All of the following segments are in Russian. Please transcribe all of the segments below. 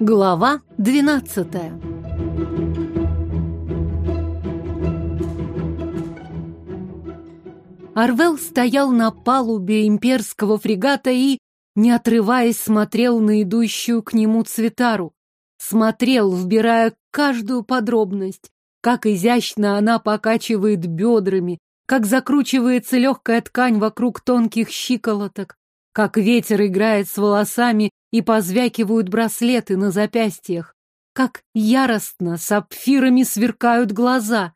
Глава двенадцатая Арвел стоял на палубе имперского фрегата и, не отрываясь, смотрел на идущую к нему цветару. Смотрел, вбирая каждую подробность, как изящно она покачивает бедрами, как закручивается легкая ткань вокруг тонких щиколоток, как ветер играет с волосами и позвякивают браслеты на запястьях, как яростно сапфирами сверкают глаза.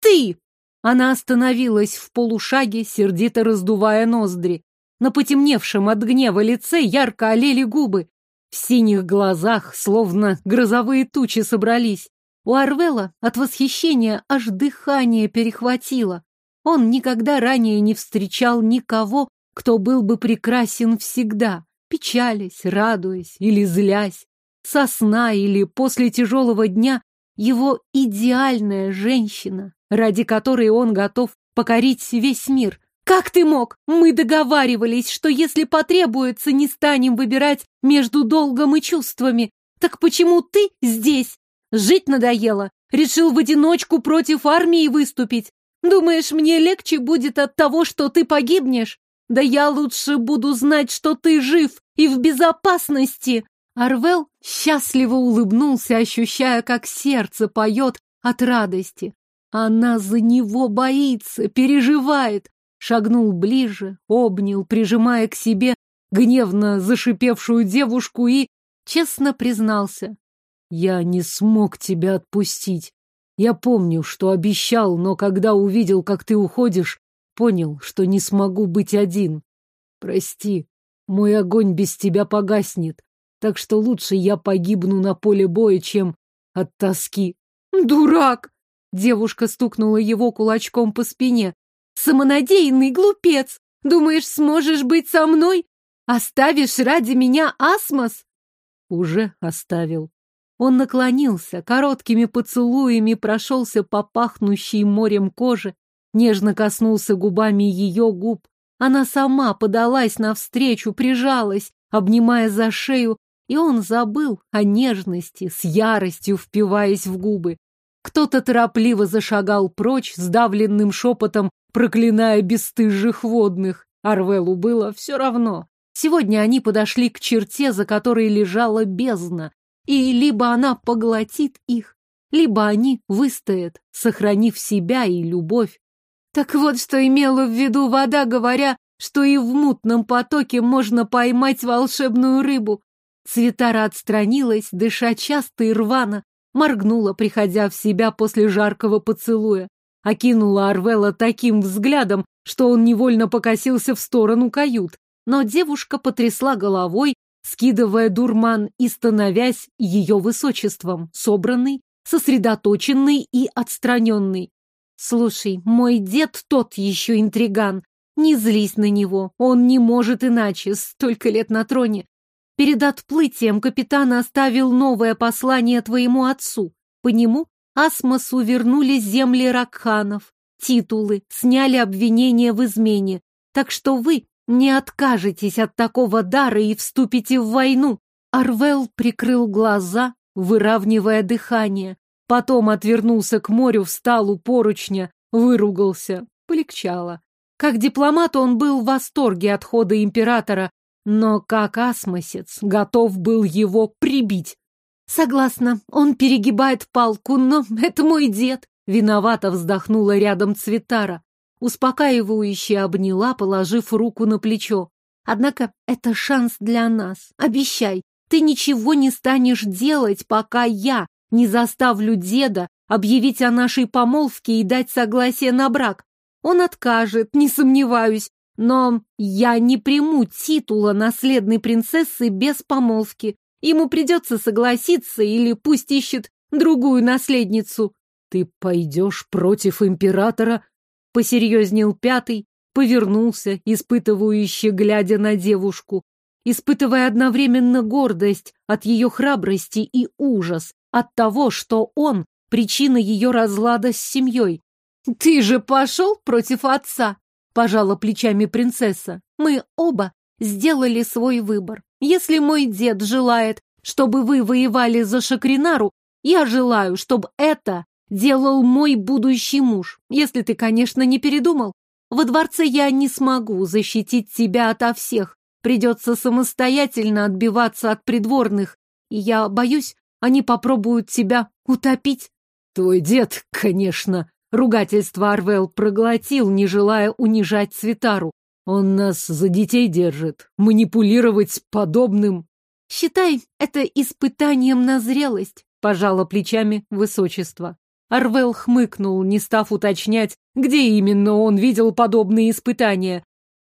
«Ты!» Она остановилась в полушаге, сердито раздувая ноздри. На потемневшем от гнева лице ярко олели губы. В синих глазах словно грозовые тучи собрались. У Арвела от восхищения аж дыхание перехватило. Он никогда ранее не встречал никого, кто был бы прекрасен всегда, печалясь, радуясь или злясь. Со сна или после тяжелого дня его идеальная женщина, ради которой он готов покорить весь мир. Как ты мог? Мы договаривались, что если потребуется, не станем выбирать между долгом и чувствами. Так почему ты здесь? Жить надоело. Решил в одиночку против армии выступить. Думаешь, мне легче будет от того, что ты погибнешь? Да я лучше буду знать, что ты жив и в безопасности. Арвел счастливо улыбнулся, ощущая, как сердце поет от радости. Она за него боится, переживает. Шагнул ближе, обнял, прижимая к себе гневно зашипевшую девушку и честно признался. Я не смог тебя отпустить. Я помню, что обещал, но когда увидел, как ты уходишь, понял, что не смогу быть один. Прости, мой огонь без тебя погаснет, так что лучше я погибну на поле боя, чем от тоски. Дурак! Девушка стукнула его кулачком по спине. Самонадеянный глупец! Думаешь, сможешь быть со мной? Оставишь ради меня асмос? Уже оставил. Он наклонился, короткими поцелуями прошелся по пахнущей морем коже, нежно коснулся губами ее губ. Она сама подалась навстречу, прижалась, обнимая за шею, и он забыл о нежности, с яростью впиваясь в губы. Кто-то торопливо зашагал прочь, сдавленным шепотом, проклиная бесстыжих водных. Арвелу было все равно. Сегодня они подошли к черте, за которой лежала бездна, и либо она поглотит их, либо они выстоят, сохранив себя и любовь. Так вот, что имела в виду вода, говоря, что и в мутном потоке можно поймать волшебную рыбу. Цветара отстранилась, дыша часто и рвано, моргнула, приходя в себя после жаркого поцелуя. Окинула Арвела таким взглядом, что он невольно покосился в сторону кают. Но девушка потрясла головой, скидывая дурман и становясь ее высочеством, собранный, сосредоточенный и отстраненный. Слушай, мой дед тот еще интриган. Не злись на него, он не может иначе, столько лет на троне. Перед отплытием капитан оставил новое послание твоему отцу. По нему Асмосу вернули земли Ракханов, титулы, сняли обвинения в измене. Так что вы не откажетесь от такого дара и вступите в войну. Арвел прикрыл глаза, выравнивая дыхание. Потом отвернулся к морю, встал у поручня, выругался. Полегчало. Как дипломат он был в восторге от хода императора, но как асмосец готов был его прибить. Согласна, он перегибает палку, но это мой дед. Виновато вздохнула рядом Цветара. Успокаивающе обняла, положив руку на плечо. Однако это шанс для нас. Обещай, ты ничего не станешь делать, пока я не заставлю деда объявить о нашей помолвке и дать согласие на брак. Он откажет, не сомневаюсь, но я не приму титула наследной принцессы без помолвки. Ему придется согласиться или пусть ищет другую наследницу. Ты пойдешь против императора Посерьезнел пятый, повернулся, испытывающе глядя на девушку, испытывая одновременно гордость от ее храбрости и ужас от того, что он — причина ее разлада с семьей. «Ты же пошел против отца!» — пожала плечами принцесса. «Мы оба сделали свой выбор. Если мой дед желает, чтобы вы воевали за Шакринару, я желаю, чтобы это делал мой будущий муж, если ты, конечно, не передумал. Во дворце я не смогу защитить тебя ото всех. Придется самостоятельно отбиваться от придворных. И я боюсь, они попробуют тебя утопить. Твой дед, конечно, ругательство Арвел проглотил, не желая унижать Цветару. Он нас за детей держит. Манипулировать подобным... Считай это испытанием на зрелость, пожала плечами высочество. Арвел хмыкнул, не став уточнять, где именно он видел подобные испытания.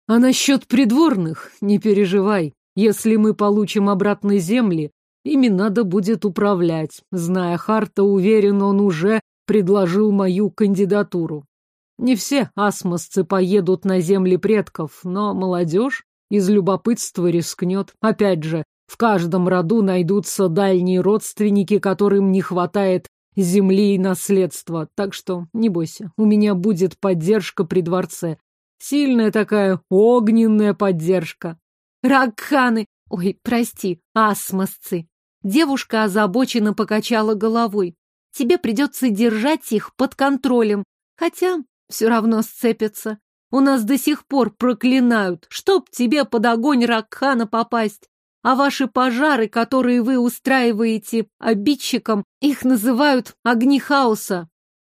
А насчет придворных не переживай. Если мы получим обратно земли, ими надо будет управлять. Зная Харта, уверен, он уже предложил мою кандидатуру. Не все асмосцы поедут на земли предков, но молодежь из любопытства рискнет. Опять же, в каждом роду найдутся дальние родственники, которым не хватает земли и наследства. Так что не бойся, у меня будет поддержка при дворце. Сильная такая огненная поддержка. Ракханы! Ой, прости, асмосцы. Девушка озабоченно покачала головой. Тебе придется держать их под контролем. Хотя все равно сцепятся. У нас до сих пор проклинают, чтоб тебе под огонь Ракхана попасть. А ваши пожары, которые вы устраиваете обидчикам, их называют огни хаоса.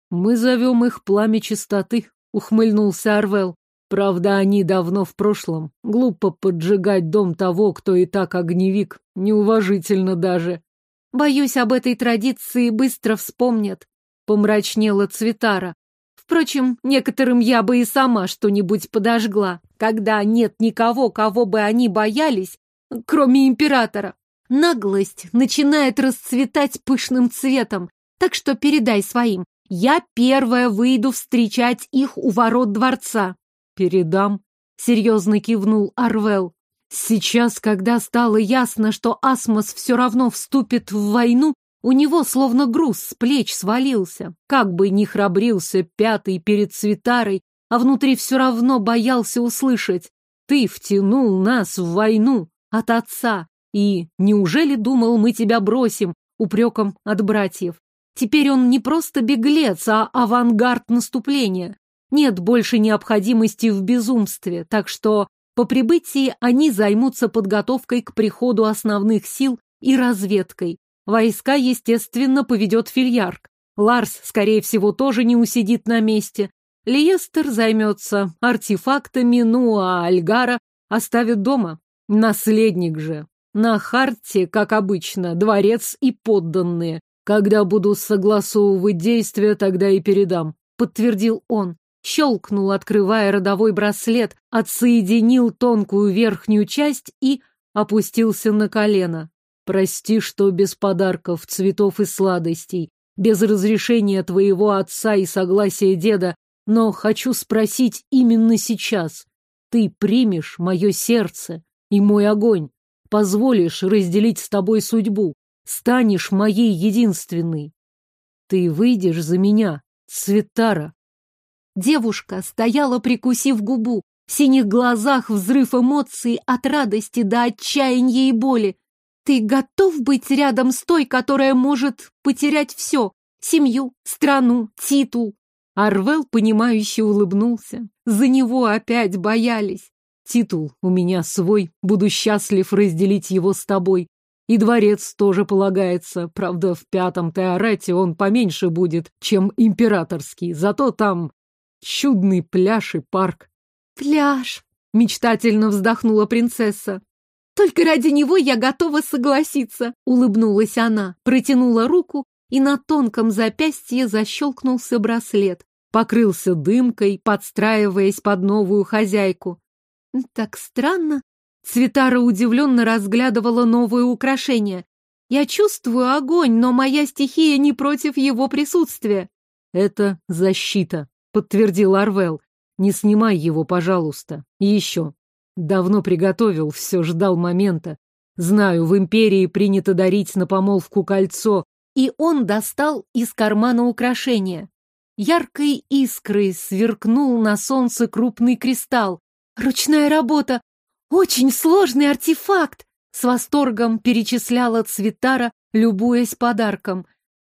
Мы зовем их пламя чистоты, ухмыльнулся Арвел. Правда, они давно в прошлом. Глупо поджигать дом того, кто и так огневик. Неуважительно даже. Боюсь, об этой традиции быстро вспомнят. Помрачнела Цветара. Впрочем, некоторым я бы и сама что-нибудь подожгла, когда нет никого, кого бы они боялись, кроме императора. Наглость начинает расцветать пышным цветом, так что передай своим. Я первая выйду встречать их у ворот дворца. Передам, серьезно кивнул Арвел. Сейчас, когда стало ясно, что Асмос все равно вступит в войну, у него словно груз с плеч свалился. Как бы ни храбрился пятый перед Цветарой, а внутри все равно боялся услышать. Ты втянул нас в войну от отца. И неужели думал, мы тебя бросим, упреком от братьев? Теперь он не просто беглец, а авангард наступления. Нет больше необходимости в безумстве, так что по прибытии они займутся подготовкой к приходу основных сил и разведкой. Войска, естественно, поведет Фильярк. Ларс, скорее всего, тоже не усидит на месте. Лиестер займется артефактами, ну а Альгара оставит дома. Наследник же. На Харте, как обычно, дворец и подданные. Когда буду согласовывать действия, тогда и передам, подтвердил он. Щелкнул, открывая родовой браслет, отсоединил тонкую верхнюю часть и опустился на колено. Прости, что без подарков, цветов и сладостей, без разрешения твоего отца и согласия деда, но хочу спросить именно сейчас. Ты примешь мое сердце и мой огонь, позволишь разделить с тобой судьбу, станешь моей единственной. Ты выйдешь за меня, Цветара. Девушка стояла, прикусив губу, в синих глазах взрыв эмоций от радости до отчаяния и боли. Ты готов быть рядом с той, которая может потерять все? Семью, страну, титул? Арвел, понимающе улыбнулся. За него опять боялись. Титул у меня свой, буду счастлив разделить его с тобой. И дворец тоже полагается. Правда, в пятом Теорете он поменьше будет, чем императорский. Зато там чудный пляж и парк. Пляж, мечтательно вздохнула принцесса. Только ради него я готова согласиться, улыбнулась она, протянула руку, и на тонком запястье защелкнулся браслет, покрылся дымкой, подстраиваясь под новую хозяйку. Так странно. Цветара удивленно разглядывала новое украшение. Я чувствую огонь, но моя стихия не против его присутствия. Это защита, подтвердил Арвел. Не снимай его, пожалуйста. И еще. Давно приготовил, все ждал момента. Знаю, в империи принято дарить на помолвку кольцо. И он достал из кармана украшение. Яркой искрой сверкнул на солнце крупный кристалл. Ручная работа! Очень сложный артефакт! С восторгом перечисляла Цветара, любуясь подарком.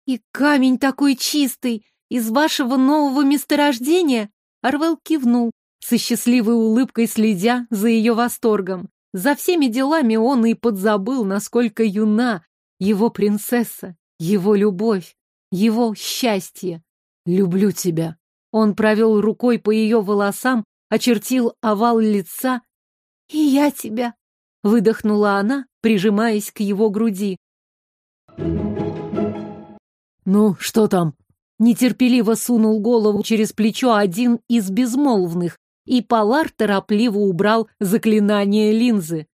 «И камень такой чистый! Из вашего нового месторождения?» Арвел кивнул, со счастливой улыбкой следя за ее восторгом. За всеми делами он и подзабыл, насколько юна его принцесса, его любовь, его счастье. «Люблю тебя». Он провел рукой по ее волосам, очертил овал лица. «И я тебя», — выдохнула она, прижимаясь к его груди. «Ну, что там?» Нетерпеливо сунул голову через плечо один из безмолвных, и Полар торопливо убрал заклинание линзы.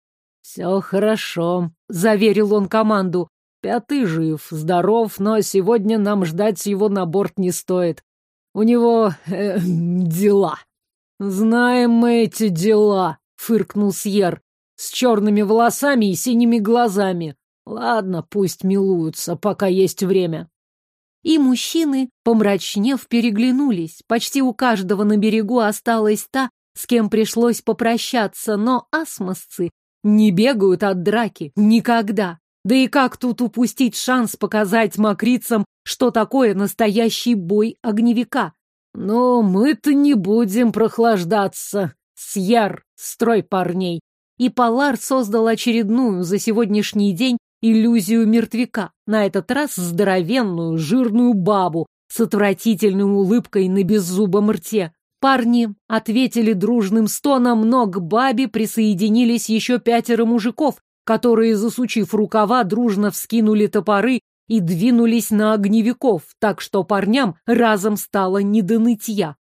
«Все хорошо», — заверил он команду. «Пятый жив, здоров, но сегодня нам ждать его на борт не стоит. У него э, дела». «Знаем мы эти дела», — фыркнул Сьер, «с черными волосами и синими глазами. Ладно, пусть милуются, пока есть время». И мужчины, помрачнев, переглянулись. Почти у каждого на берегу осталась та, с кем пришлось попрощаться, но асмосцы не бегают от драки. Никогда. Да и как тут упустить шанс показать макрицам, что такое настоящий бой огневика? Но мы-то не будем прохлаждаться. Сьяр, строй парней. И Полар создал очередную за сегодняшний день иллюзию мертвяка, на этот раз здоровенную, жирную бабу с отвратительной улыбкой на беззубом рте. Парни ответили дружным стоном, но к бабе присоединились еще пятеро мужиков, которые, засучив рукава, дружно вскинули топоры и двинулись на огневиков, так что парням разом стало не до нытья.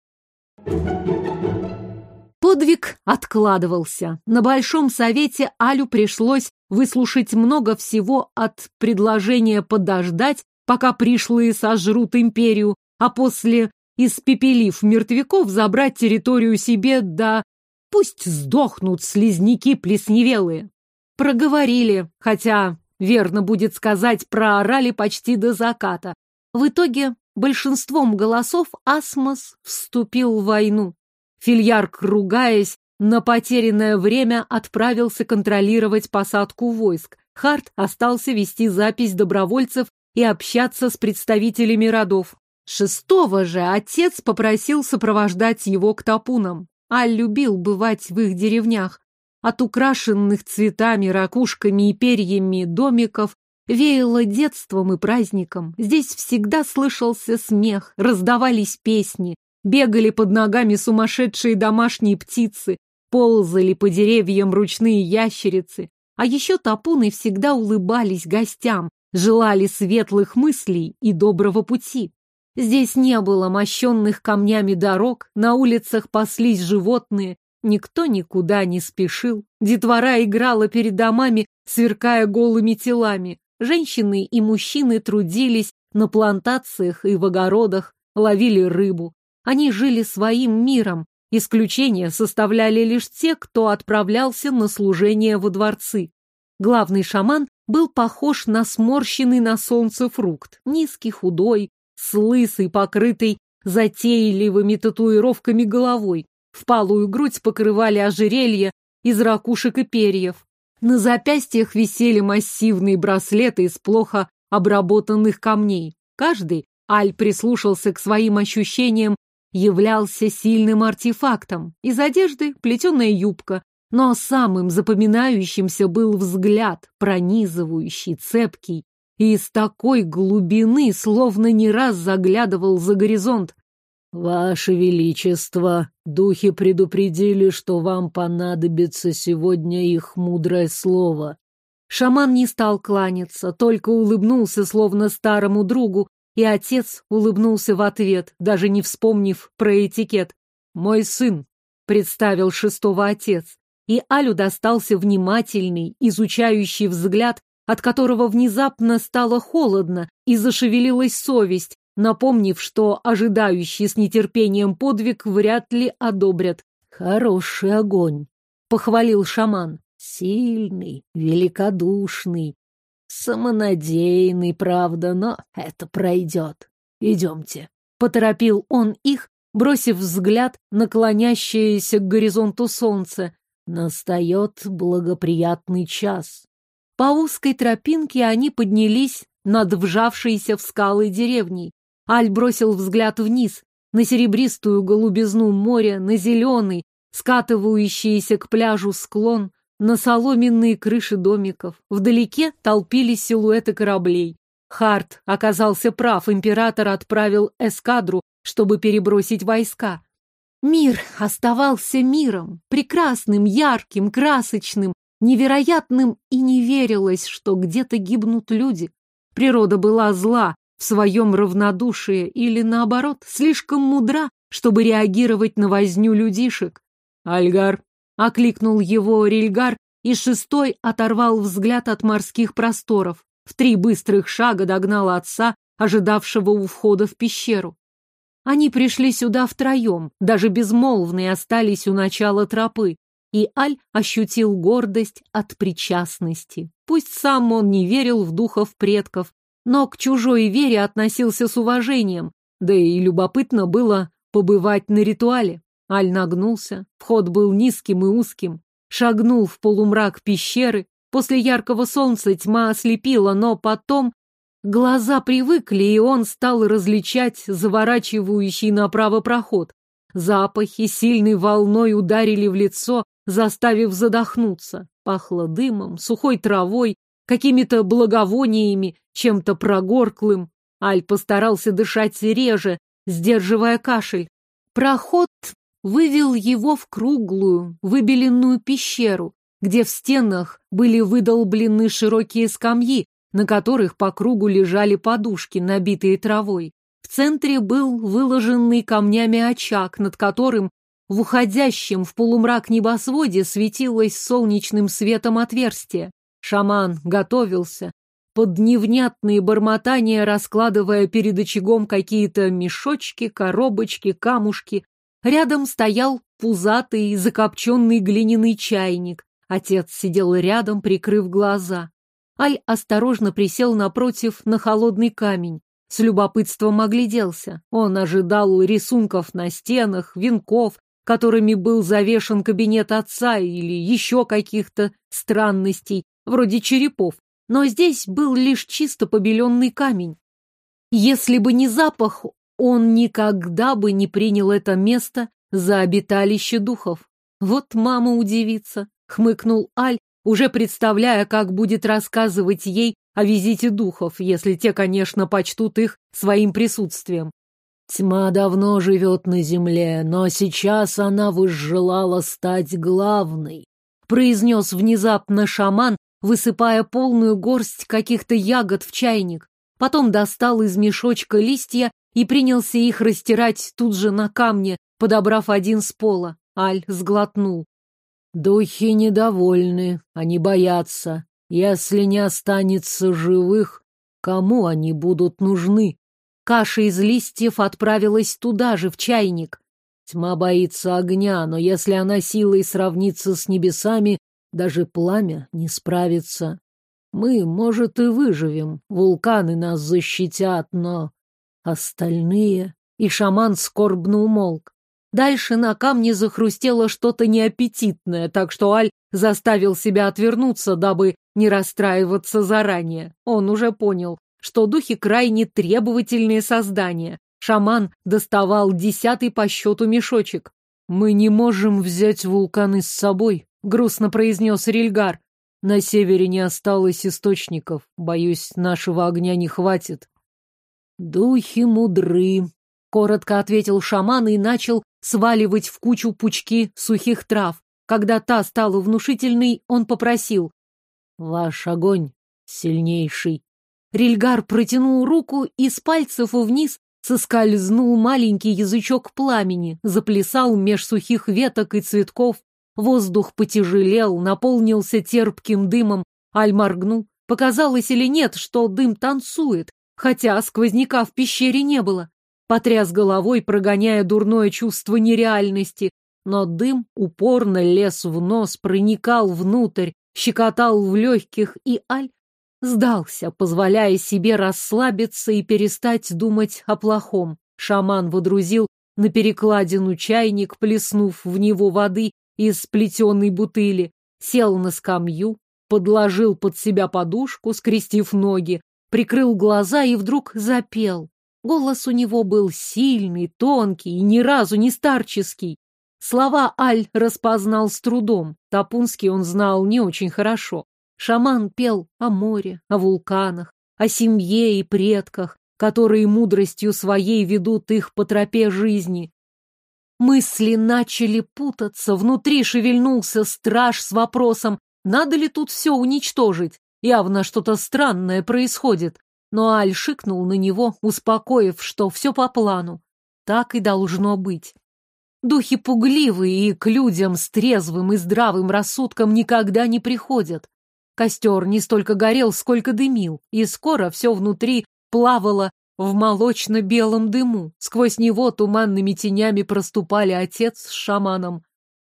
Подвиг откладывался. На Большом Совете Алю пришлось выслушать много всего от предложения подождать, пока пришлые сожрут империю, а после, испепелив мертвяков, забрать территорию себе, да пусть сдохнут слизняки плесневелые. Проговорили, хотя, верно будет сказать, проорали почти до заката. В итоге большинством голосов Асмос вступил в войну. Фильярк, ругаясь, на потерянное время отправился контролировать посадку войск. Харт остался вести запись добровольцев и общаться с представителями родов. Шестого же отец попросил сопровождать его к топунам. Аль любил бывать в их деревнях. От украшенных цветами, ракушками и перьями домиков веяло детством и праздником. Здесь всегда слышался смех, раздавались песни, Бегали под ногами сумасшедшие домашние птицы, ползали по деревьям ручные ящерицы. А еще топуны всегда улыбались гостям, желали светлых мыслей и доброго пути. Здесь не было мощенных камнями дорог, на улицах паслись животные, никто никуда не спешил. Детвора играла перед домами, сверкая голыми телами. Женщины и мужчины трудились на плантациях и в огородах, ловили рыбу. Они жили своим миром. Исключение составляли лишь те, кто отправлялся на служение во дворцы. Главный шаман был похож на сморщенный на солнце фрукт. Низкий, худой, с лысой, покрытой затейливыми татуировками головой. Впалую грудь покрывали ожерелья из ракушек и перьев. На запястьях висели массивные браслеты из плохо обработанных камней. Каждый, Аль прислушался к своим ощущениям являлся сильным артефактом. Из одежды плетеная юбка, но самым запоминающимся был взгляд, пронизывающий, цепкий, и из такой глубины словно не раз заглядывал за горизонт. «Ваше Величество, духи предупредили, что вам понадобится сегодня их мудрое слово». Шаман не стал кланяться, только улыбнулся, словно старому другу, и отец улыбнулся в ответ, даже не вспомнив про этикет. «Мой сын», — представил шестого отец, и Алю достался внимательный, изучающий взгляд, от которого внезапно стало холодно и зашевелилась совесть, напомнив, что ожидающий с нетерпением подвиг вряд ли одобрят. «Хороший огонь», — похвалил шаман. «Сильный, великодушный, Самонадеянный, правда, но это пройдет. Идемте. Поторопил он их, бросив взгляд на клонящееся к горизонту солнце. Настает благоприятный час. По узкой тропинке они поднялись над вжавшейся в скалы деревней. Аль бросил взгляд вниз, на серебристую голубизну моря, на зеленый, скатывающийся к пляжу склон, на соломенные крыши домиков. Вдалеке толпились силуэты кораблей. Харт оказался прав, император отправил эскадру, чтобы перебросить войска. Мир оставался миром, прекрасным, ярким, красочным, невероятным, и не верилось, что где-то гибнут люди. Природа была зла в своем равнодушии или, наоборот, слишком мудра, чтобы реагировать на возню людишек. «Альгар!» — окликнул его Рильгар, и шестой оторвал взгляд от морских просторов. В три быстрых шага догнал отца, ожидавшего у входа в пещеру. Они пришли сюда втроем, даже безмолвные остались у начала тропы, и Аль ощутил гордость от причастности. Пусть сам он не верил в духов предков, но к чужой вере относился с уважением, да и любопытно было побывать на ритуале. Аль нагнулся, вход был низким и узким, шагнул в полумрак пещеры. После яркого солнца тьма ослепила, но потом глаза привыкли, и он стал различать заворачивающий направо проход. Запахи сильной волной ударили в лицо, заставив задохнуться. Пахло дымом, сухой травой, какими-то благовониями, чем-то прогорклым. Аль постарался дышать реже, сдерживая кашель. Проход вывел его в круглую, выбеленную пещеру, где в стенах были выдолблены широкие скамьи, на которых по кругу лежали подушки, набитые травой. В центре был выложенный камнями очаг, над которым в уходящем в полумрак небосводе светилось солнечным светом отверстие. Шаман готовился, под невнятные бормотания раскладывая перед очагом какие-то мешочки, коробочки, камушки. Рядом стоял пузатый, закопченный глиняный чайник. Отец сидел рядом, прикрыв глаза. Аль осторожно присел напротив на холодный камень. С любопытством огляделся. Он ожидал рисунков на стенах, венков, которыми был завешен кабинет отца или еще каких-то странностей, вроде черепов, но здесь был лишь чисто побеленный камень. Если бы не запах, он никогда бы не принял это место за обиталище духов. Вот мама удивится, хмыкнул Аль, уже представляя, как будет рассказывать ей о визите духов, если те, конечно, почтут их своим присутствием. Тьма давно живет на земле, но сейчас она возжелала стать главной, произнес внезапно шаман, высыпая полную горсть каких-то ягод в чайник. Потом достал из мешочка листья и принялся их растирать тут же на камне, подобрав один с пола. Аль сглотнул. Духи недовольны, они боятся. Если не останется живых, кому они будут нужны? Каша из листьев отправилась туда же, в чайник. Тьма боится огня, но если она силой сравнится с небесами, даже пламя не справится. Мы, может, и выживем, вулканы нас защитят, но остальные... И шаман скорбно умолк. Дальше на камне захрустело что-то неаппетитное, так что Аль заставил себя отвернуться, дабы не расстраиваться заранее. Он уже понял, что духи крайне требовательные создания. Шаман доставал десятый по счету мешочек. «Мы не можем взять вулканы с собой», грустно произнес Рильгар. На севере не осталось источников. Боюсь, нашего огня не хватит. Духи мудры, коротко ответил шаман и начал сваливать в кучу пучки сухих трав. Когда та стала внушительной, он попросил. Ваш огонь сильнейший. Рильгар протянул руку, и с пальцев вниз соскользнул маленький язычок пламени, заплясал меж сухих веток и цветков, Воздух потяжелел, наполнился терпким дымом. Аль моргнул. Показалось или нет, что дым танцует, хотя сквозняка в пещере не было. Потряс головой, прогоняя дурное чувство нереальности, но дым упорно лез в нос, проникал внутрь, щекотал в легких, и Аль сдался, позволяя себе расслабиться и перестать думать о плохом. Шаман водрузил на перекладину чайник, плеснув в него воды из сплетенной бутыли, сел на скамью, подложил под себя подушку, скрестив ноги, прикрыл глаза и вдруг запел. Голос у него был сильный, тонкий и ни разу не старческий. Слова Аль распознал с трудом. Тапунский он знал не очень хорошо. Шаман пел о море, о вулканах, о семье и предках, которые мудростью своей ведут их по тропе жизни. Мысли начали путаться, внутри шевельнулся страж с вопросом, надо ли тут все уничтожить. Явно что-то странное происходит. Но Аль шикнул на него, успокоив, что все по плану. Так и должно быть. Духи пугливые и к людям с трезвым и здравым рассудком никогда не приходят. Костер не столько горел, сколько дымил, и скоро все внутри плавало в молочно-белом дыму. Сквозь него туманными тенями проступали отец с шаманом.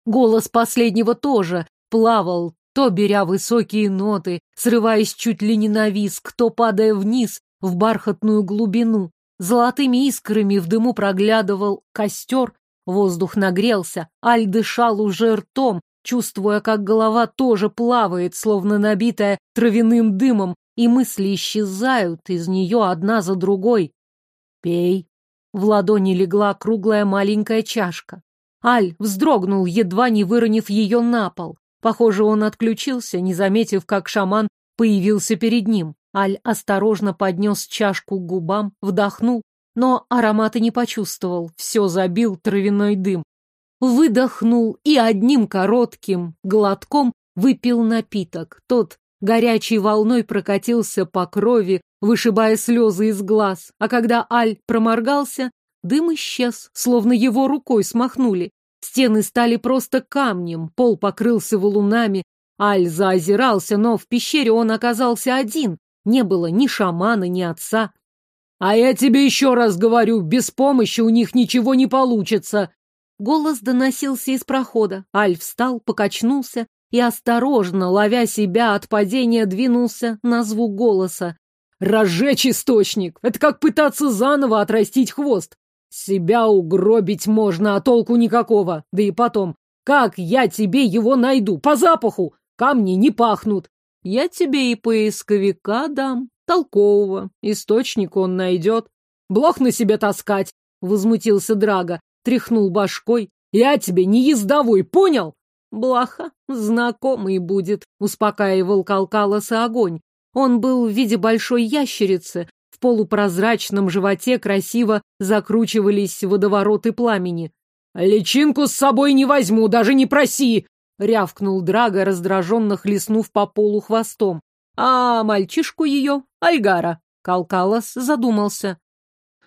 Голос последнего тоже плавал, то беря высокие ноты, срываясь чуть ли не на виск, то падая вниз в бархатную глубину. Золотыми искрами в дыму проглядывал костер, воздух нагрелся, Аль дышал уже ртом, чувствуя, как голова тоже плавает, словно набитая травяным дымом, и мысли исчезают из нее одна за другой. «Пей». В ладони легла круглая маленькая чашка. Аль вздрогнул, едва не выронив ее на пол. Похоже, он отключился, не заметив, как шаман появился перед ним. Аль осторожно поднес чашку к губам, вдохнул, но аромата не почувствовал, все забил травяной дым. Выдохнул и одним коротким глотком выпил напиток. Тот горячей волной прокатился по крови, вышибая слезы из глаз, а когда Аль проморгался, дым исчез, словно его рукой смахнули. Стены стали просто камнем, пол покрылся валунами. Аль заозирался, но в пещере он оказался один. Не было ни шамана, ни отца. «А я тебе еще раз говорю, без помощи у них ничего не получится!» Голос доносился из прохода. Аль встал, покачнулся и, осторожно, ловя себя от падения, двинулся на звук голоса. «Разжечь источник! Это как пытаться заново отрастить хвост! Себя угробить можно, а толку никакого. Да и потом, как я тебе его найду? По запаху! Камни не пахнут. Я тебе и поисковика дам, толкового. Источник он найдет. Блох на себе таскать, возмутился Драга, тряхнул башкой. Я тебе не ездовой, понял? Блаха, знакомый будет, успокаивал Калкалоса огонь. Он был в виде большой ящерицы, полупрозрачном животе красиво закручивались водовороты пламени. «Личинку с собой не возьму, даже не проси!» — рявкнул Драга, раздраженно хлестнув по полу хвостом. «А мальчишку ее, Альгара!» — Калкалос задумался.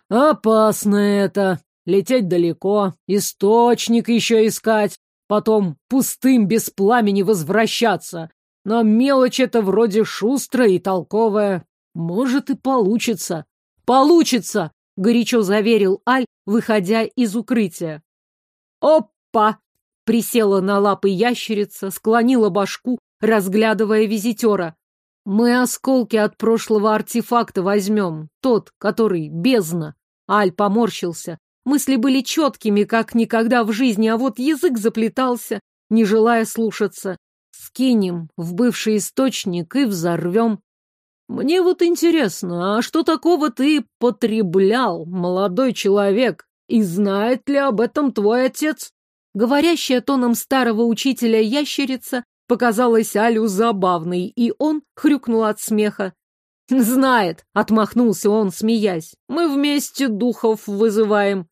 «Опасно это! Лететь далеко, источник еще искать, потом пустым без пламени возвращаться. Но мелочь это вроде шустрая и толковая. Может и получится. Получится, горячо заверил Аль, выходя из укрытия. Опа! Присела на лапы ящерица, склонила башку, разглядывая визитера. Мы осколки от прошлого артефакта возьмем, тот, который бездна. Аль поморщился. Мысли были четкими, как никогда в жизни, а вот язык заплетался, не желая слушаться. Скинем в бывший источник и взорвем. Мне вот интересно, а что такого ты потреблял, молодой человек? И знает ли об этом твой отец? Говорящая тоном старого учителя ящерица показалась Алю забавной, и он хрюкнул от смеха. «Знает», — отмахнулся он, смеясь. «Мы вместе духов вызываем».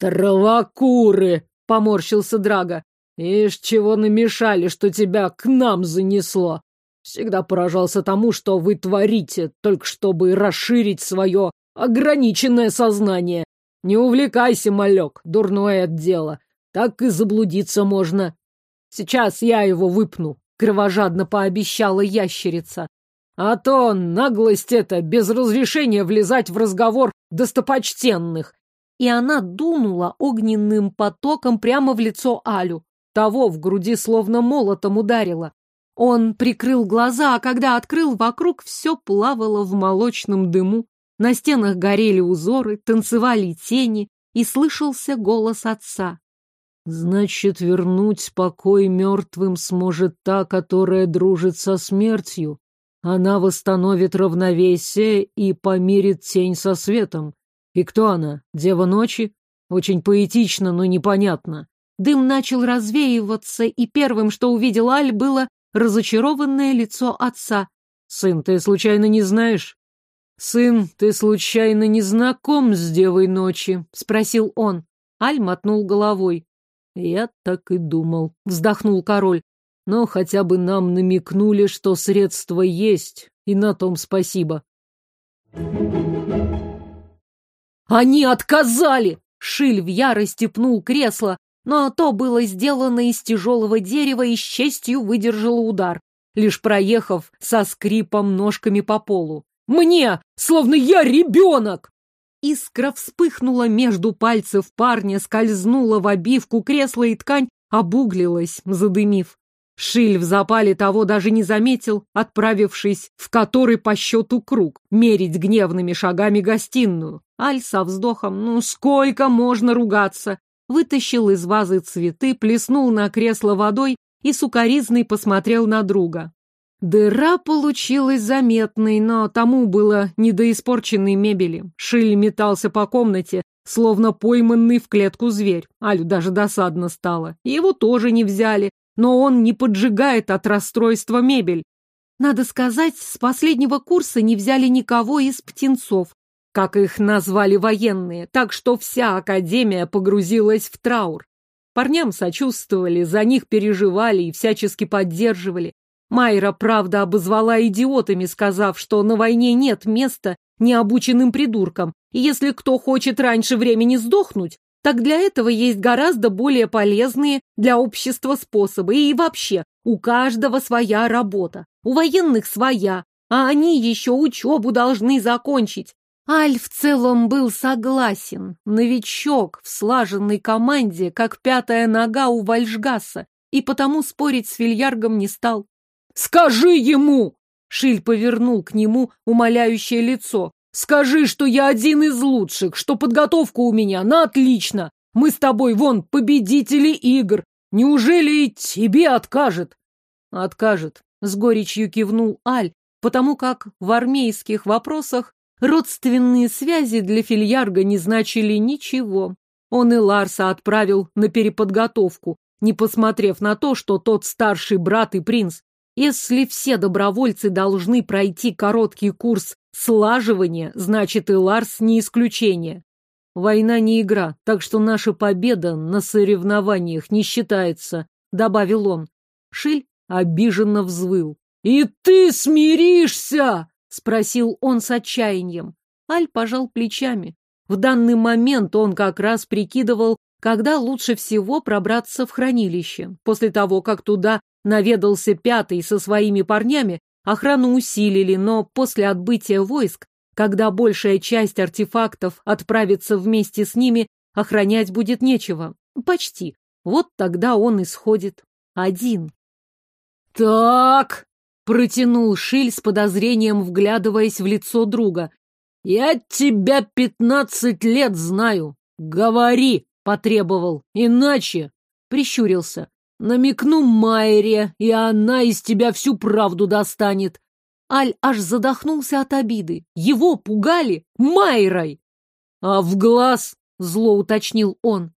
«Травокуры!» — поморщился Драга. «Ишь, чего намешали, что тебя к нам занесло!» Всегда поражался тому, что вы творите, только чтобы расширить свое ограниченное сознание. Не увлекайся, малек, дурное дело. Так и заблудиться можно. Сейчас я его выпну, кровожадно пообещала ящерица. А то наглость это без разрешения влезать в разговор достопочтенных. И она дунула огненным потоком прямо в лицо Алю. Того в груди словно молотом ударила. Он прикрыл глаза, а когда открыл, вокруг все плавало в молочном дыму. На стенах горели узоры, танцевали тени, и слышался голос отца. Значит, вернуть покой мертвым сможет та, которая дружит со смертью. Она восстановит равновесие и помирит тень со светом. И кто она? Дева ночи? Очень поэтично, но непонятно. Дым начал развеиваться, и первым, что увидел Аль, было разочарованное лицо отца. «Сын, ты случайно не знаешь?» «Сын, ты случайно не знаком с Девой Ночи?» — спросил он. Аль мотнул головой. «Я так и думал», — вздохнул король. «Но хотя бы нам намекнули, что средства есть, и на том спасибо». «Они отказали!» Шиль в ярости пнул кресло, но то было сделано из тяжелого дерева и с честью выдержало удар, лишь проехав со скрипом ножками по полу. «Мне! Словно я ребенок!» Искра вспыхнула между пальцев парня, скользнула в обивку кресла, и ткань обуглилась, задымив. Шиль в запале того даже не заметил, отправившись в который по счету круг, мерить гневными шагами гостиную. Аль со вздохом, ну сколько можно ругаться, вытащил из вазы цветы, плеснул на кресло водой и сукоризный посмотрел на друга. Дыра получилась заметной, но тому было не до испорченной мебели. Шиль метался по комнате, словно пойманный в клетку зверь. Алю даже досадно стало. Его тоже не взяли, но он не поджигает от расстройства мебель. Надо сказать, с последнего курса не взяли никого из птенцов, как их назвали военные, так что вся академия погрузилась в траур. Парням сочувствовали, за них переживали и всячески поддерживали. Майра, правда, обозвала идиотами, сказав, что на войне нет места необученным придуркам, и если кто хочет раньше времени сдохнуть, так для этого есть гораздо более полезные для общества способы. И вообще, у каждого своя работа, у военных своя, а они еще учебу должны закончить. Аль в целом был согласен. Новичок в слаженной команде, как пятая нога у Вальжгаса, и потому спорить с Фильяргом не стал. Скажи ему!» Шиль повернул к нему умоляющее лицо. «Скажи, что я один из лучших, что подготовка у меня на отлично. Мы с тобой, вон, победители игр. Неужели тебе откажет?» «Откажет», — с горечью кивнул Аль, потому как в армейских вопросах родственные связи для Фильярга не значили ничего. Он и Ларса отправил на переподготовку, не посмотрев на то, что тот старший брат и принц. Если все добровольцы должны пройти короткий курс слаживания, значит и Ларс не исключение. Война не игра, так что наша победа на соревнованиях не считается, добавил он. Шиль обиженно взвыл. «И ты смиришься?» — спросил он с отчаянием. Аль пожал плечами. В данный момент он как раз прикидывал, когда лучше всего пробраться в хранилище. После того, как туда наведался пятый со своими парнями, охрану усилили, но после отбытия войск, когда большая часть артефактов отправится вместе с ними, охранять будет нечего. Почти. Вот тогда он исходит. Один. «Так!» — протянул Шиль с подозрением, вглядываясь в лицо друга. «Я тебя пятнадцать лет знаю. Говори!» — потребовал. «Иначе!» — прищурился. Намекну Майре, и она из тебя всю правду достанет. Аль аж задохнулся от обиды. Его пугали Майрой. А в глаз, зло уточнил он.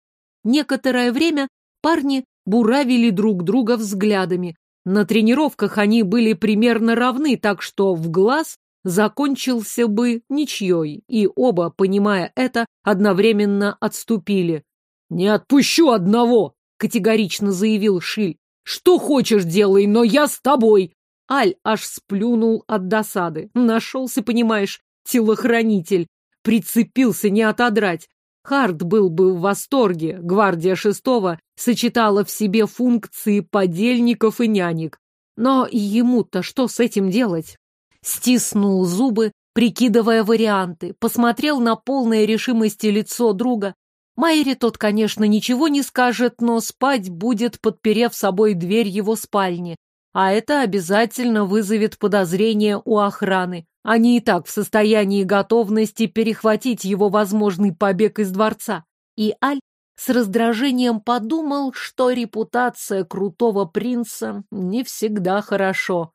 Некоторое время парни буравили друг друга взглядами. На тренировках они были примерно равны, так что в глаз закончился бы ничьей, и оба, понимая это, одновременно отступили. «Не отпущу одного!» категорично заявил Шиль. Что хочешь делай, но я с тобой. Аль аж сплюнул от досады. Нашелся, понимаешь, телохранитель. Прицепился не отодрать. Харт был бы в восторге. Гвардия шестого сочетала в себе функции подельников и нянек. Но ему-то что с этим делать? Стиснул зубы, прикидывая варианты, посмотрел на полное решимости лицо друга, Майре тот, конечно, ничего не скажет, но спать будет, подперев собой дверь его спальни. А это обязательно вызовет подозрение у охраны. Они и так в состоянии готовности перехватить его возможный побег из дворца. И Аль с раздражением подумал, что репутация крутого принца не всегда хорошо.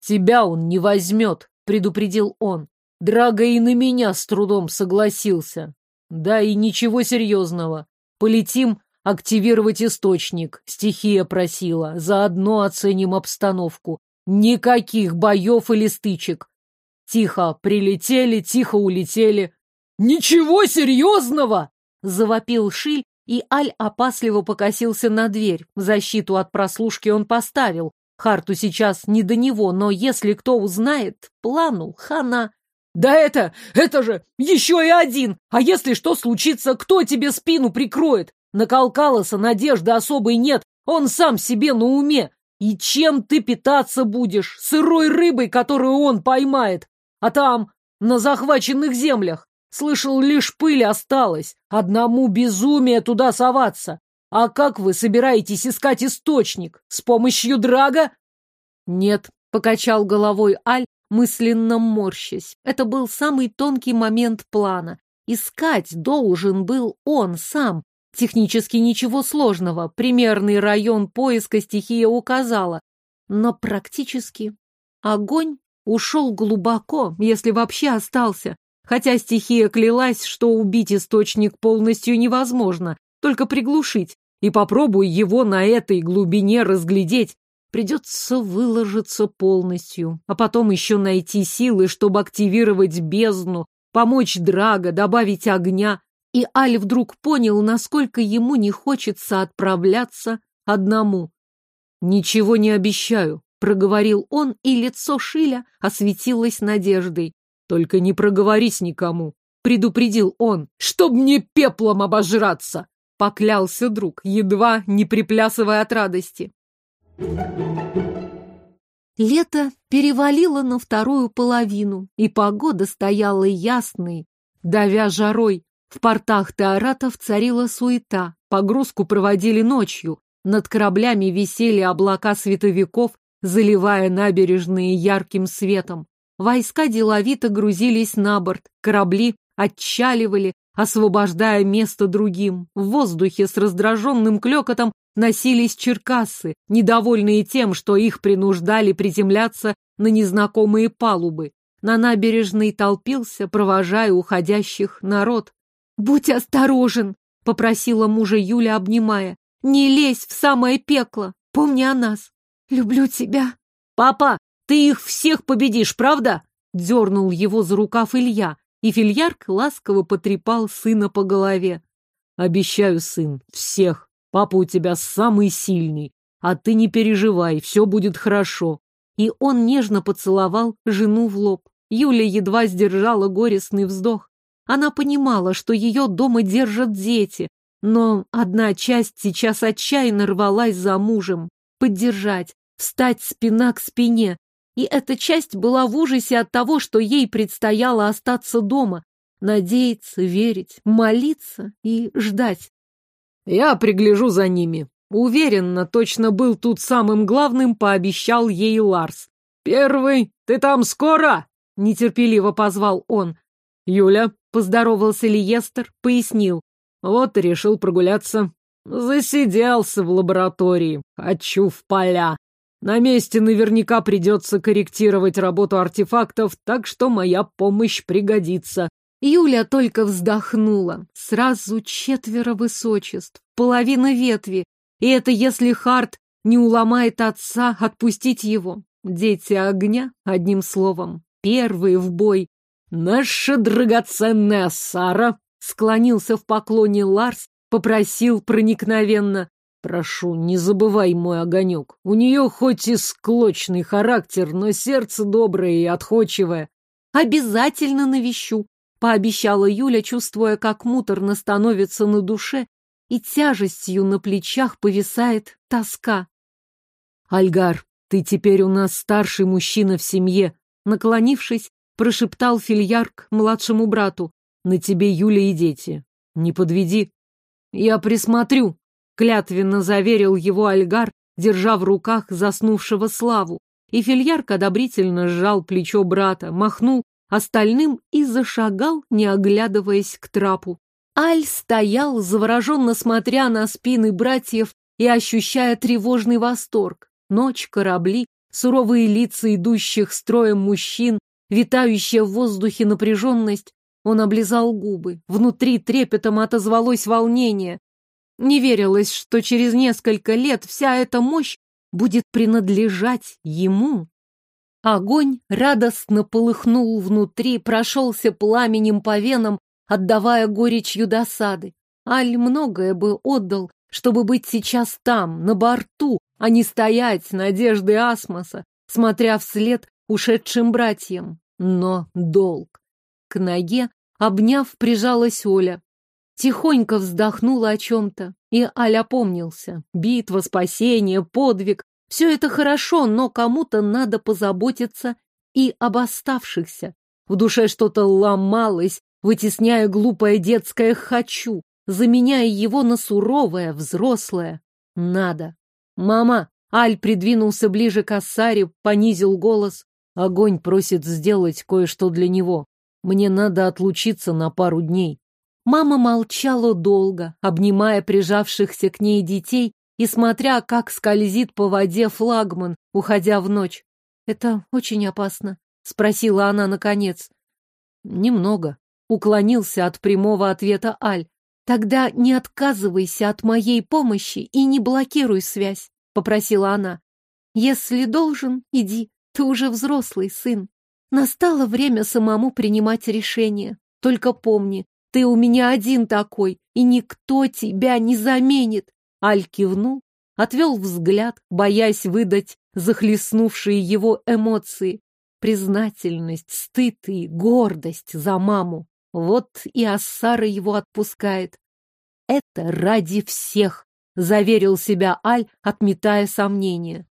«Тебя он не возьмет», — предупредил он. Драго и на меня с трудом согласился. Да и ничего серьезного. Полетим активировать источник. Стихия просила. Заодно оценим обстановку. Никаких боев или стычек. Тихо прилетели, тихо улетели. «Ничего серьезного!» — завопил Шиль, и Аль опасливо покосился на дверь. Защиту от прослушки он поставил. Харту сейчас не до него, но если кто узнает, плану хана. «Да это, это же еще и один! А если что случится, кто тебе спину прикроет? На Калкалоса надежды особой нет, он сам себе на уме. И чем ты питаться будешь? Сырой рыбой, которую он поймает? А там, на захваченных землях, слышал, лишь пыль осталась. Одному безумие туда соваться. А как вы собираетесь искать источник? С помощью драга? Нет, покачал головой Аль, мысленно морщась. Это был самый тонкий момент плана. Искать должен был он сам. Технически ничего сложного. Примерный район поиска стихия указала. Но практически огонь ушел глубоко, если вообще остался. Хотя стихия клялась, что убить источник полностью невозможно, только приглушить. И попробуй его на этой глубине разглядеть. Придется выложиться полностью, а потом еще найти силы, чтобы активировать бездну, помочь Драго, добавить огня. И Аль вдруг понял, насколько ему не хочется отправляться одному. «Ничего не обещаю», — проговорил он, и лицо Шиля осветилось надеждой. «Только не проговорись никому», — предупредил он, «чтоб мне пеплом обожраться», — поклялся друг, едва не приплясывая от радости. Лето перевалило на вторую половину, и погода стояла ясной, давя жарой. В портах Теоратов царила суета, погрузку проводили ночью, над кораблями висели облака световиков, заливая набережные ярким светом. Войска деловито грузились на борт, корабли отчаливали, освобождая место другим. В воздухе с раздраженным клекотом носились черкассы, недовольные тем, что их принуждали приземляться на незнакомые палубы. На набережной толпился, провожая уходящих народ. «Будь осторожен!» — попросила мужа Юля, обнимая. «Не лезь в самое пекло! Помни о нас! Люблю тебя!» «Папа, ты их всех победишь, правда?» — дернул его за рукав Илья, и фильярк ласково потрепал сына по голове. «Обещаю, сын, всех!» Папа у тебя самый сильный, а ты не переживай, все будет хорошо. И он нежно поцеловал жену в лоб. Юля едва сдержала горестный вздох. Она понимала, что ее дома держат дети, но одна часть сейчас отчаянно рвалась за мужем. Поддержать, встать спина к спине. И эта часть была в ужасе от того, что ей предстояло остаться дома, надеяться, верить, молиться и ждать. Я пригляжу за ними. Уверенно, точно был тут самым главным, пообещал ей Ларс. Первый, ты там скоро? Нетерпеливо позвал он. Юля, поздоровался Лиестер, пояснил. Вот и решил прогуляться. Засиделся в лаборатории. Хочу в поля. На месте наверняка придется корректировать работу артефактов, так что моя помощь пригодится. Юля только вздохнула. Сразу четверо высочеств, половина ветви. И это если Харт не уломает отца отпустить его. Дети огня, одним словом, первые в бой. Наша драгоценная Сара, склонился в поклоне Ларс, попросил проникновенно. Прошу, не забывай мой огонек. У нее хоть и склочный характер, но сердце доброе и отходчивое. Обязательно навещу, пообещала Юля, чувствуя, как муторно становится на душе, и тяжестью на плечах повисает тоска. «Альгар, ты теперь у нас старший мужчина в семье», наклонившись, прошептал Фильярк младшему брату. «На тебе Юля и дети. Не подведи». «Я присмотрю», — клятвенно заверил его Альгар, держа в руках заснувшего Славу. И Фильярк одобрительно сжал плечо брата, махнул остальным и зашагал, не оглядываясь к трапу. Аль стоял, завороженно смотря на спины братьев и ощущая тревожный восторг. Ночь, корабли, суровые лица идущих строем мужчин, витающая в воздухе напряженность. Он облизал губы. Внутри трепетом отозвалось волнение. Не верилось, что через несколько лет вся эта мощь будет принадлежать ему. Огонь радостно полыхнул внутри, прошелся пламенем по венам, отдавая горечью досады. Аль многое бы отдал, чтобы быть сейчас там, на борту, а не стоять надежды Асмоса, смотря вслед ушедшим братьям. Но долг. К ноге, обняв, прижалась Оля. Тихонько вздохнула о чем-то, и Аль опомнился. Битва, спасение, подвиг — все это хорошо, но кому-то надо позаботиться и об оставшихся. В душе что-то ломалось, вытесняя глупое детское «хочу», заменяя его на суровое, взрослое «надо». «Мама!» Аль придвинулся ближе к Ассаре, понизил голос. Огонь просит сделать кое-что для него. Мне надо отлучиться на пару дней. Мама молчала долго, обнимая прижавшихся к ней детей и смотря, как скользит по воде флагман, уходя в ночь. «Это очень опасно», — спросила она наконец. «Немного», — уклонился от прямого ответа Аль. «Тогда не отказывайся от моей помощи и не блокируй связь», — попросила она. «Если должен, иди, ты уже взрослый сын. Настало время самому принимать решение. Только помни, ты у меня один такой, и никто тебя не заменит». Аль кивнул, отвел взгляд, боясь выдать захлестнувшие его эмоции. Признательность, стыд и гордость за маму. Вот и Ассара его отпускает. Это ради всех, заверил себя Аль, отметая сомнения.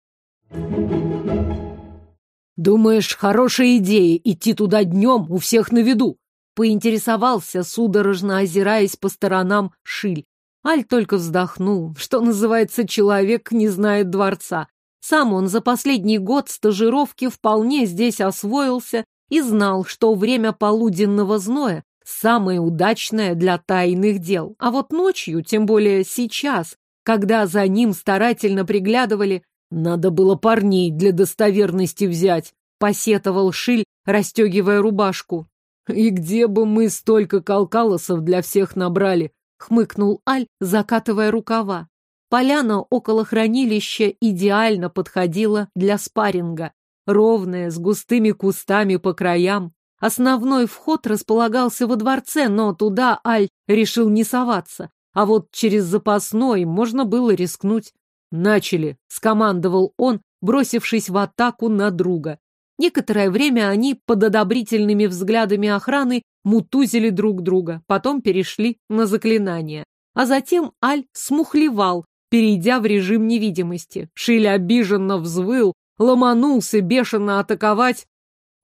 Думаешь, хорошая идея идти туда днем у всех на виду? Поинтересовался, судорожно озираясь по сторонам Шиль. Аль только вздохнул. Что называется, человек не знает дворца. Сам он за последний год стажировки вполне здесь освоился и знал, что время полуденного зноя самое удачное для тайных дел. А вот ночью, тем более сейчас, когда за ним старательно приглядывали, надо было парней для достоверности взять, посетовал Шиль, расстегивая рубашку. И где бы мы столько калкалосов для всех набрали, хмыкнул Аль, закатывая рукава. Поляна около хранилища идеально подходила для спарринга. Ровная, с густыми кустами по краям, Основной вход располагался во дворце, но туда Аль решил не соваться. А вот через запасной можно было рискнуть. «Начали!» — скомандовал он, бросившись в атаку на друга. Некоторое время они под одобрительными взглядами охраны мутузили друг друга, потом перешли на заклинание. А затем Аль смухлевал, перейдя в режим невидимости. Шиль обиженно взвыл, ломанулся бешено атаковать.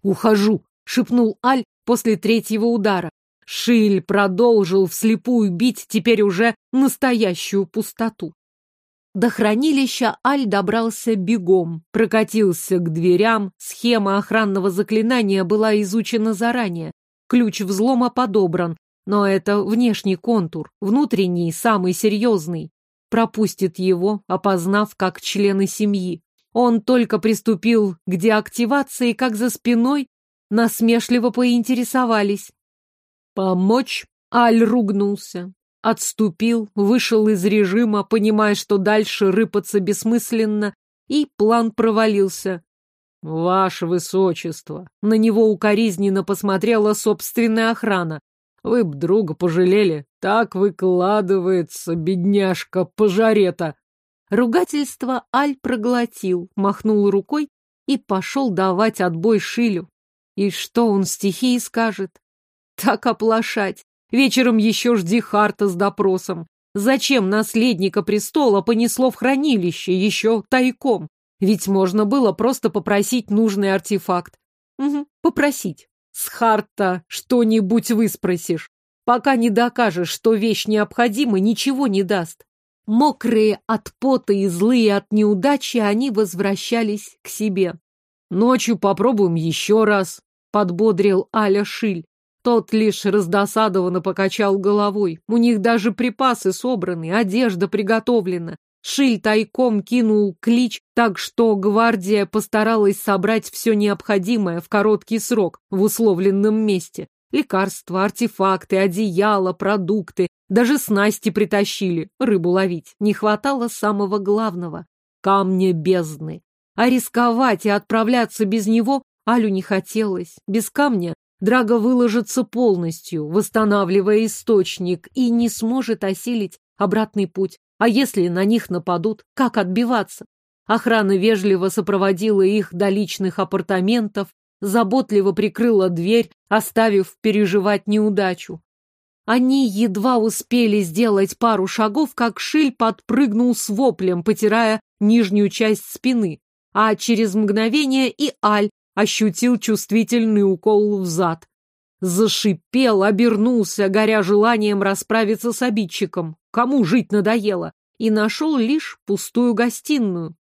«Ухожу!» — шепнул Аль после третьего удара. Шиль продолжил вслепую бить теперь уже настоящую пустоту. До хранилища Аль добрался бегом, прокатился к дверям, схема охранного заклинания была изучена заранее, ключ взлома подобран, но это внешний контур, внутренний, самый серьезный. Пропустит его, опознав как члены семьи. Он только приступил к деактивации, как за спиной насмешливо поинтересовались. «Помочь?» Аль ругнулся. Отступил, вышел из режима, понимая, что дальше рыпаться бессмысленно, и план провалился. «Ваше высочество!» На него укоризненно посмотрела собственная охрана. «Вы б друга пожалели. Так выкладывается, бедняжка, пожарета!» Ругательство Аль проглотил, махнул рукой и пошел давать отбой Шилю. И что он стихии скажет? Так оплошать. Вечером еще жди Харта с допросом. Зачем наследника престола понесло в хранилище еще тайком? Ведь можно было просто попросить нужный артефакт. Угу, попросить. С Харта что-нибудь выспросишь. Пока не докажешь, что вещь необходима, ничего не даст. Мокрые от пота и злые от неудачи, они возвращались к себе. Ночью попробуем еще раз, подбодрил Аля Шиль. Тот лишь раздосадованно покачал головой. У них даже припасы собраны, одежда приготовлена. Шиль тайком кинул клич, так что гвардия постаралась собрать все необходимое в короткий срок в условленном месте. Лекарства, артефакты, одеяло, продукты, даже снасти притащили, рыбу ловить. Не хватало самого главного — камня бездны. А рисковать и отправляться без него Алю не хотелось. Без камня Драго выложится полностью, восстанавливая источник, и не сможет осилить обратный путь. А если на них нападут, как отбиваться? Охрана вежливо сопроводила их до личных апартаментов, заботливо прикрыла дверь, оставив переживать неудачу. Они едва успели сделать пару шагов, как Шиль подпрыгнул с воплем, потирая нижнюю часть спины, а через мгновение и Аль ощутил чувствительный укол в зад. Зашипел, обернулся, горя желанием расправиться с обидчиком. Кому жить надоело? И нашел лишь пустую гостиную.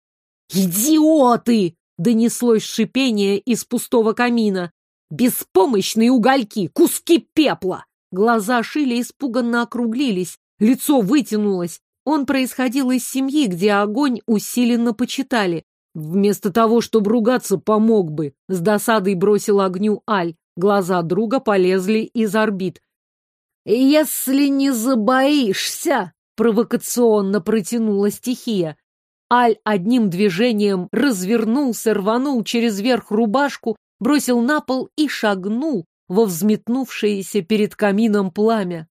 «Идиоты!» — донеслось шипение из пустого камина. «Беспомощные угольки! Куски пепла!» Глаза Шили испуганно округлились, лицо вытянулось. Он происходил из семьи, где огонь усиленно почитали. Вместо того, чтобы ругаться, помог бы. С досадой бросил огню Аль. Глаза друга полезли из орбит. «Если не забоишься!» — провокационно протянула стихия. Аль одним движением развернулся, рванул через верх рубашку, бросил на пол и шагнул во взметнувшееся перед камином пламя.